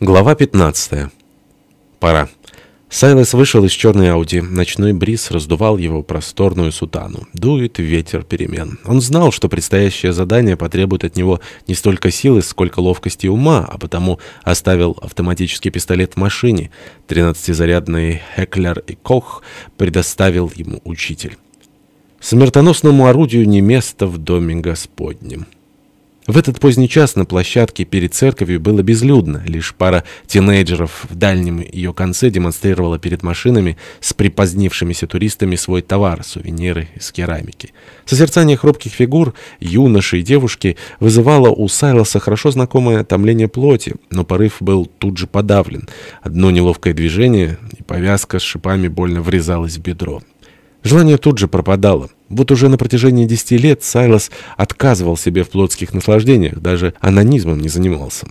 Глава 15. Пора. Сайлас вышел из черной Ауди. Ночной бриз раздувал его просторную сутану. Дует ветер перемен. Он знал, что предстоящее задание потребует от него не столько силы, сколько ловкости ума, а потому оставил автоматический пистолет в машине. Тринадцатизарядный Хеклер и Кох предоставил ему учитель. Смертоносному орудию не место в доме Господнем. В этот поздний час на площадке перед церковью было безлюдно. Лишь пара тинейджеров в дальнем ее конце демонстрировала перед машинами с припозднившимися туристами свой товар, сувениры из керамики. Созерцание хрупких фигур, юноши и девушки вызывало у Сайлоса хорошо знакомое томление плоти, но порыв был тут же подавлен. Одно неловкое движение, и повязка с шипами больно врезалась в бедро. Желание тут же пропадало. Вот уже на протяжении десяти лет Сайлос отказывал себе в плотских наслаждениях, даже анонизмом не занимался.